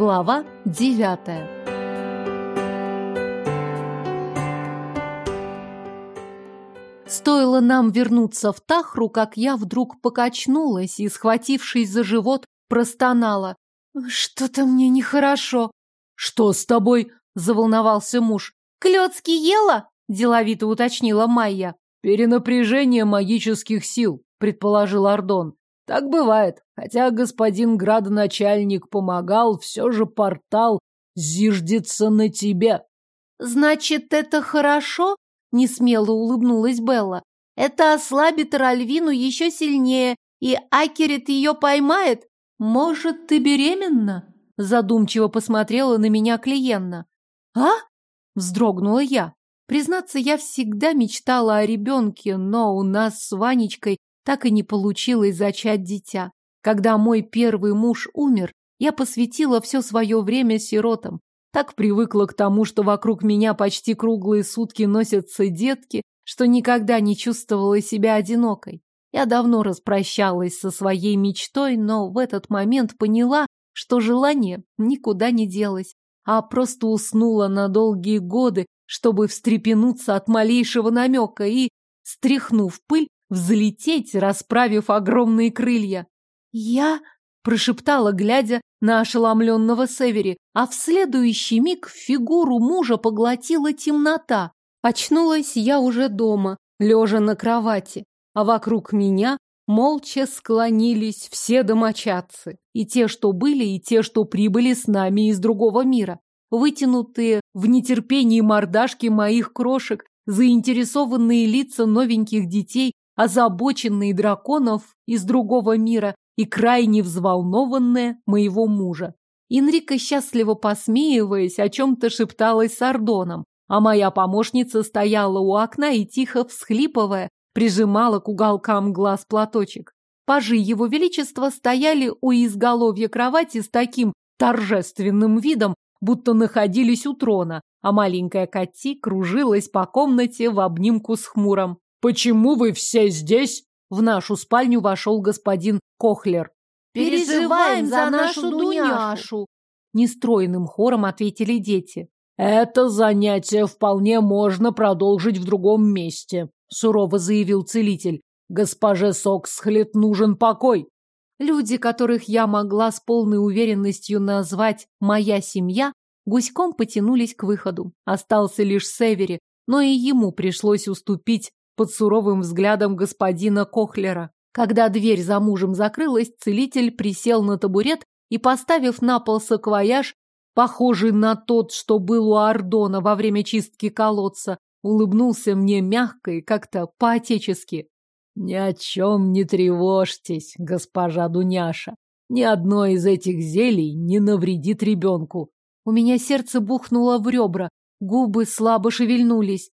Глава девятая. Стоило нам вернуться в Тахру, как я вдруг покачнулась и, схватившись за живот, простонала. «Что-то мне нехорошо». «Что с тобой?» – заволновался муж. «Клёцки ела?» – деловито уточнила Майя. «Перенапряжение магических сил», – предположил Ардон. Так бывает. Хотя господин градоначальник помогал, все же портал зиждется на тебе. Значит, это хорошо? Несмело улыбнулась Белла. Это ослабит Ральвину еще сильнее, и Акерит ее поймает. Может, ты беременна? Задумчиво посмотрела на меня клиентна. А? Вздрогнула я. Признаться, я всегда мечтала о ребенке, но у нас с Ванечкой так и не получилось зачать дитя. Когда мой первый муж умер, я посвятила все свое время сиротам. Так привыкла к тому, что вокруг меня почти круглые сутки носятся детки, что никогда не чувствовала себя одинокой. Я давно распрощалась со своей мечтой, но в этот момент поняла, что желание никуда не делось, а просто уснула на долгие годы, чтобы встрепенуться от малейшего намека и, стряхнув пыль, взлететь, расправив огромные крылья. «Я...» — прошептала, глядя на ошеломленного Севери, а в следующий миг фигуру мужа поглотила темнота. Очнулась я уже дома, лежа на кровати, а вокруг меня молча склонились все домочадцы, и те, что были, и те, что прибыли с нами из другого мира. Вытянутые в нетерпении мордашки моих крошек, заинтересованные лица новеньких детей, озабоченные драконов из другого мира и крайне взволнованная моего мужа. Инрика, счастливо посмеиваясь, о чем-то шепталась с Ардоном, а моя помощница стояла у окна и, тихо всхлипывая, прижимала к уголкам глаз платочек. Пажи его величества стояли у изголовья кровати с таким торжественным видом, будто находились у трона, а маленькая Кати кружилась по комнате в обнимку с хмуром. «Почему вы все здесь?» В нашу спальню вошел господин Кохлер. «Переживаем за нашу Дуняшу!» Нестроенным хором ответили дети. «Это занятие вполне можно продолжить в другом месте», сурово заявил целитель. «Госпоже Соксхлет нужен покой». Люди, которых я могла с полной уверенностью назвать «моя семья», гуськом потянулись к выходу. Остался лишь Севери, но и ему пришлось уступить под суровым взглядом господина Кохлера. Когда дверь за мужем закрылась, целитель присел на табурет и, поставив на пол саквояж, похожий на тот, что был у Ардона во время чистки колодца, улыбнулся мне мягко и как-то по-отечески. «Ни о чем не тревожьтесь, госпожа Дуняша. Ни одно из этих зелий не навредит ребенку». У меня сердце бухнуло в ребра, губы слабо шевельнулись.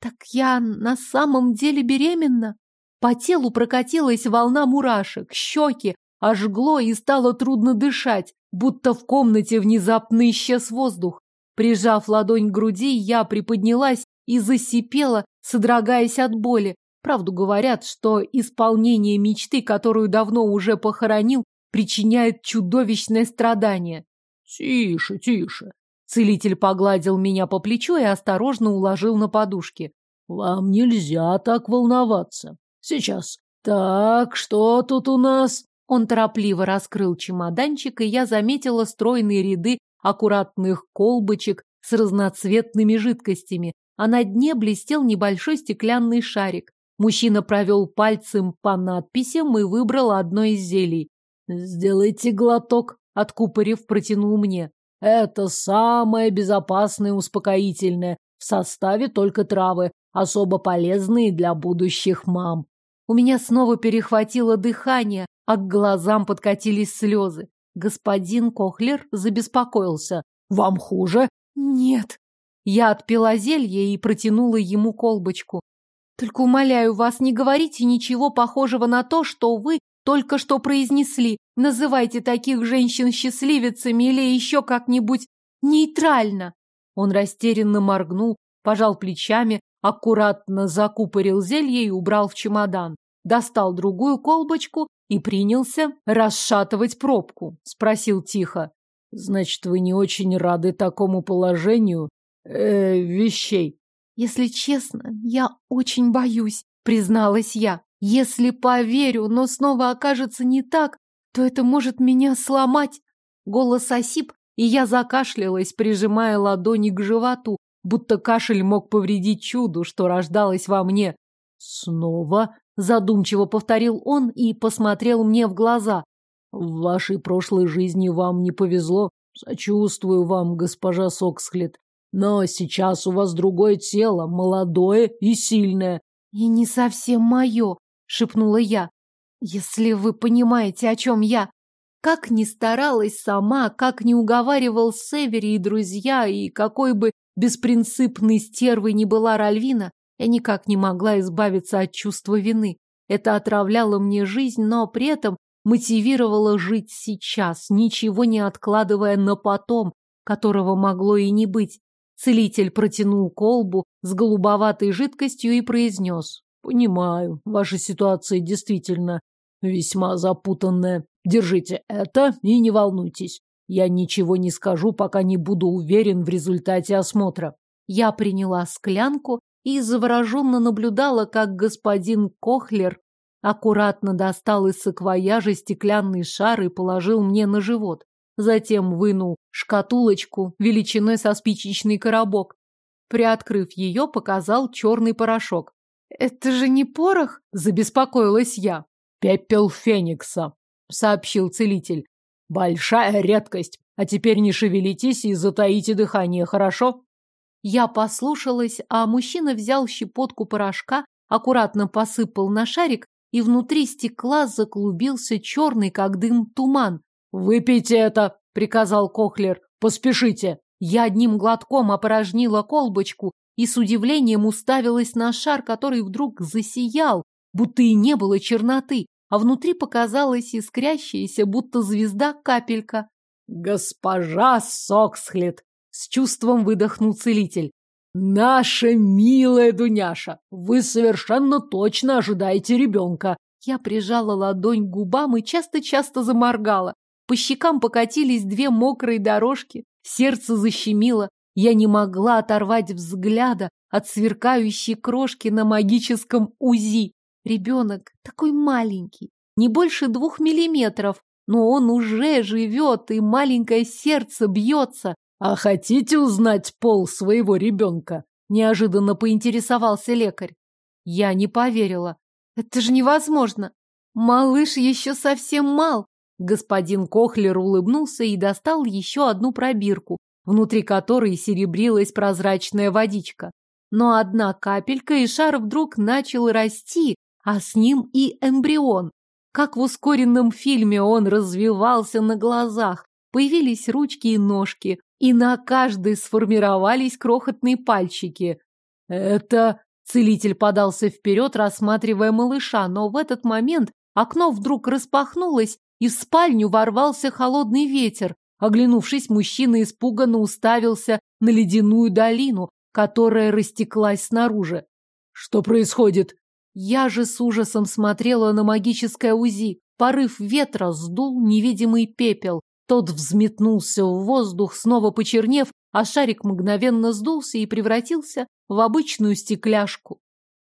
Так я на самом деле беременна? По телу прокатилась волна мурашек, щеки ожгло и стало трудно дышать, будто в комнате внезапно исчез воздух. Прижав ладонь к груди, я приподнялась и засипела, содрогаясь от боли. Правду говорят, что исполнение мечты, которую давно уже похоронил, причиняет чудовищное страдание. Тише, тише. Целитель погладил меня по плечу и осторожно уложил на подушки. Вам нельзя так волноваться. Сейчас. Так, что тут у нас? Он торопливо раскрыл чемоданчик, и я заметила стройные ряды аккуратных колбочек с разноцветными жидкостями, а на дне блестел небольшой стеклянный шарик. Мужчина провел пальцем по надписям и выбрал одно из зелий. «Сделайте глоток», — откупорив, протянул мне. Это самое безопасное успокоительное. В составе только травы, особо полезные для будущих мам. У меня снова перехватило дыхание, а к глазам подкатились слезы. Господин Кохлер забеспокоился. «Вам хуже?» «Нет». Я отпила зелье и протянула ему колбочку. «Только умоляю вас, не говорите ничего похожего на то, что вы только что произнесли. Называйте таких женщин счастливицами или еще как-нибудь нейтрально. Он растерянно моргнул, пожал плечами, аккуратно закупорил зелье и убрал в чемодан. Достал другую колбочку и принялся расшатывать пробку. Спросил тихо. Значит, вы не очень рады такому положению э, вещей. Если честно, я очень боюсь, призналась я. Если поверю, но снова окажется не так, то это может меня сломать. Голос осип, и я закашлялась, прижимая ладони к животу, будто кашель мог повредить чуду, что рождалось во мне. Снова задумчиво повторил он и посмотрел мне в глаза. В вашей прошлой жизни вам не повезло. Сочувствую вам, госпожа Соксхлет. Но сейчас у вас другое тело, молодое и сильное. И не совсем мое, шепнула я. Если вы понимаете, о чем я. Как ни старалась сама, как ни уговаривал Севери и друзья, и какой бы беспринципной стервой ни была Ральвина, я никак не могла избавиться от чувства вины. Это отравляло мне жизнь, но при этом мотивировало жить сейчас, ничего не откладывая на потом, которого могло и не быть. Целитель протянул колбу с голубоватой жидкостью и произнес. «Понимаю, ваша ситуация действительно весьма запутанная. Держите это и не волнуйтесь. Я ничего не скажу, пока не буду уверен в результате осмотра». Я приняла склянку и завороженно наблюдала, как господин Кохлер аккуратно достал из саквояжа стеклянный шар и положил мне на живот. Затем вынул шкатулочку величиной со спичечный коробок. Приоткрыв ее, показал черный порошок. «Это же не порох?» – забеспокоилась я. «Пепел феникса», – сообщил целитель. «Большая редкость. А теперь не шевелитесь и затаите дыхание, хорошо?» Я послушалась, а мужчина взял щепотку порошка, аккуратно посыпал на шарик, и внутри стекла заклубился черный, как дым, туман. «Выпейте это!» — приказал Кохлер. «Поспешите!» Я одним глотком опорожнила колбочку и с удивлением уставилась на шар, который вдруг засиял, будто и не было черноты, а внутри показалась искрящаяся, будто звезда, капелька. «Госпожа Соксхлет!» — с чувством выдохнул целитель. «Наша милая Дуняша, вы совершенно точно ожидаете ребенка!» Я прижала ладонь к губам и часто-часто заморгала. По щекам покатились две мокрые дорожки, сердце защемило. Я не могла оторвать взгляда от сверкающей крошки на магическом УЗИ. Ребенок такой маленький, не больше двух миллиметров, но он уже живет, и маленькое сердце бьется. А хотите узнать пол своего ребенка? Неожиданно поинтересовался лекарь. Я не поверила. Это же невозможно. Малыш еще совсем мал. Господин Кохлер улыбнулся и достал еще одну пробирку, внутри которой серебрилась прозрачная водичка. Но одна капелька, и шар вдруг начал расти, а с ним и эмбрион. Как в ускоренном фильме он развивался на глазах, появились ручки и ножки, и на каждой сформировались крохотные пальчики. «Это...» Целитель подался вперед, рассматривая малыша, но в этот момент окно вдруг распахнулось, и в спальню ворвался холодный ветер. Оглянувшись, мужчина испуганно уставился на ледяную долину, которая растеклась снаружи. «Что происходит?» Я же с ужасом смотрела на магическое УЗИ. Порыв ветра сдул невидимый пепел. Тот взметнулся в воздух, снова почернев, а шарик мгновенно сдулся и превратился в обычную стекляшку.